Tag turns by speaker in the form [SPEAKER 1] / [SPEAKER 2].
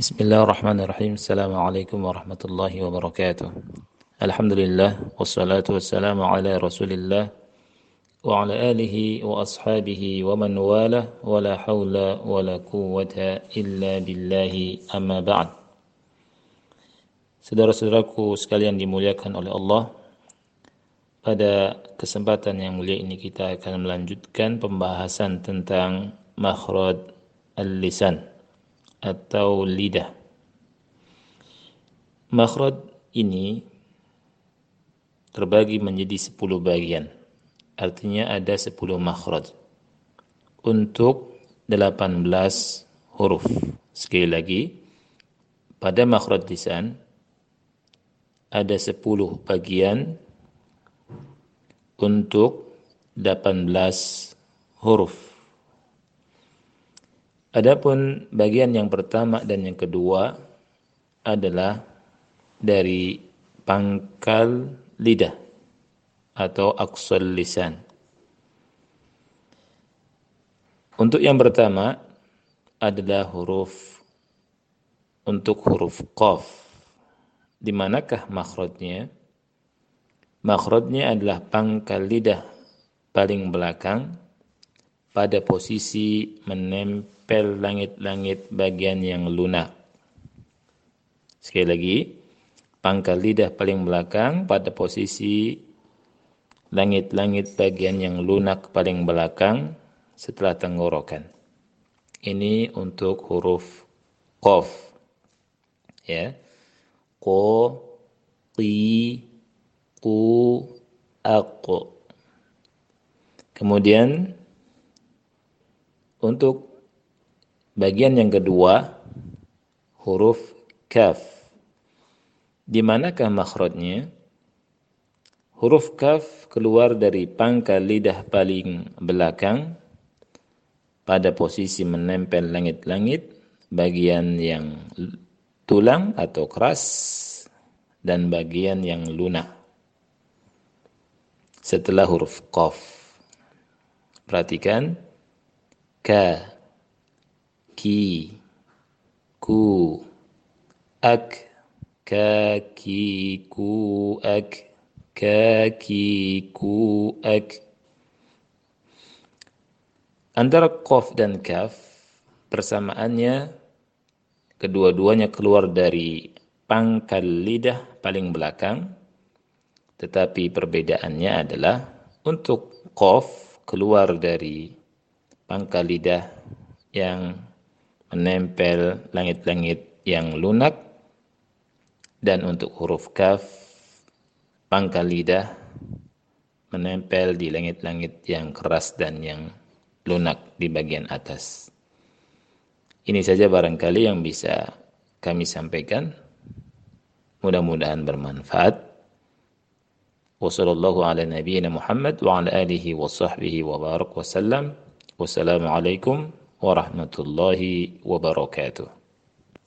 [SPEAKER 1] Bismillahirrahmanirrahim. Assalamualaikum warahmatullahi wabarakatuh. Alhamdulillah wassalatu wassalamu ala Rasulillah wa ala alihi wa ashabihi wa man wala wa la haula wa la quwwata illa billahi amma ba'd. Saudara-saudaraku sekalian dimuliakan oleh Allah, pada kesempatan yang mulia ini kita akan melanjutkan pembahasan tentang makhraj al-lisan atau lidah. Makhraj ini terbagi menjadi 10 bagian. Artinya ada 10 makhraj. Untuk 18 huruf. Sekali lagi, pada makhraj lisan ada 10 bagian untuk 18 huruf. Adapun bagian yang pertama dan yang kedua adalah dari pangkal lidah atau aksal lisan. Untuk yang pertama adalah huruf untuk huruf qaf. Di manakah makhrajnya? Makhrajnya adalah pangkal lidah paling belakang pada posisi menempel pel langit-langit bagian yang lunak. Sekali lagi, pangkal lidah paling belakang pada posisi langit-langit bagian yang lunak paling belakang setelah tenggorokan. Ini untuk huruf qaf. Ya. Ko, qi, ku, aq. Kemudian untuk Bagian yang kedua huruf kaf. Di manakah makhrajnya? Huruf kaf keluar dari pangkal lidah paling belakang pada posisi menempel langit-langit bagian yang tulang atau keras dan bagian yang lunak. Setelah huruf qaf. Perhatikan ka ki ku ak kaki ku ak kaki ku ak. Antara qaf dan kaf persamaannya kedua-duanya keluar dari pangkal lidah paling belakang tetapi perbedaannya adalah untuk qaf keluar dari pangkal lidah yang menempel langit-langit yang lunak dan untuk huruf kaf pangkal lidah menempel di langit-langit yang keras dan yang lunak di bagian atas. Ini saja barangkali yang bisa kami sampaikan. Mudah-mudahan bermanfaat. Wassallallahu ala. Wassalamualaikum warahmatullahi wabarakatuh.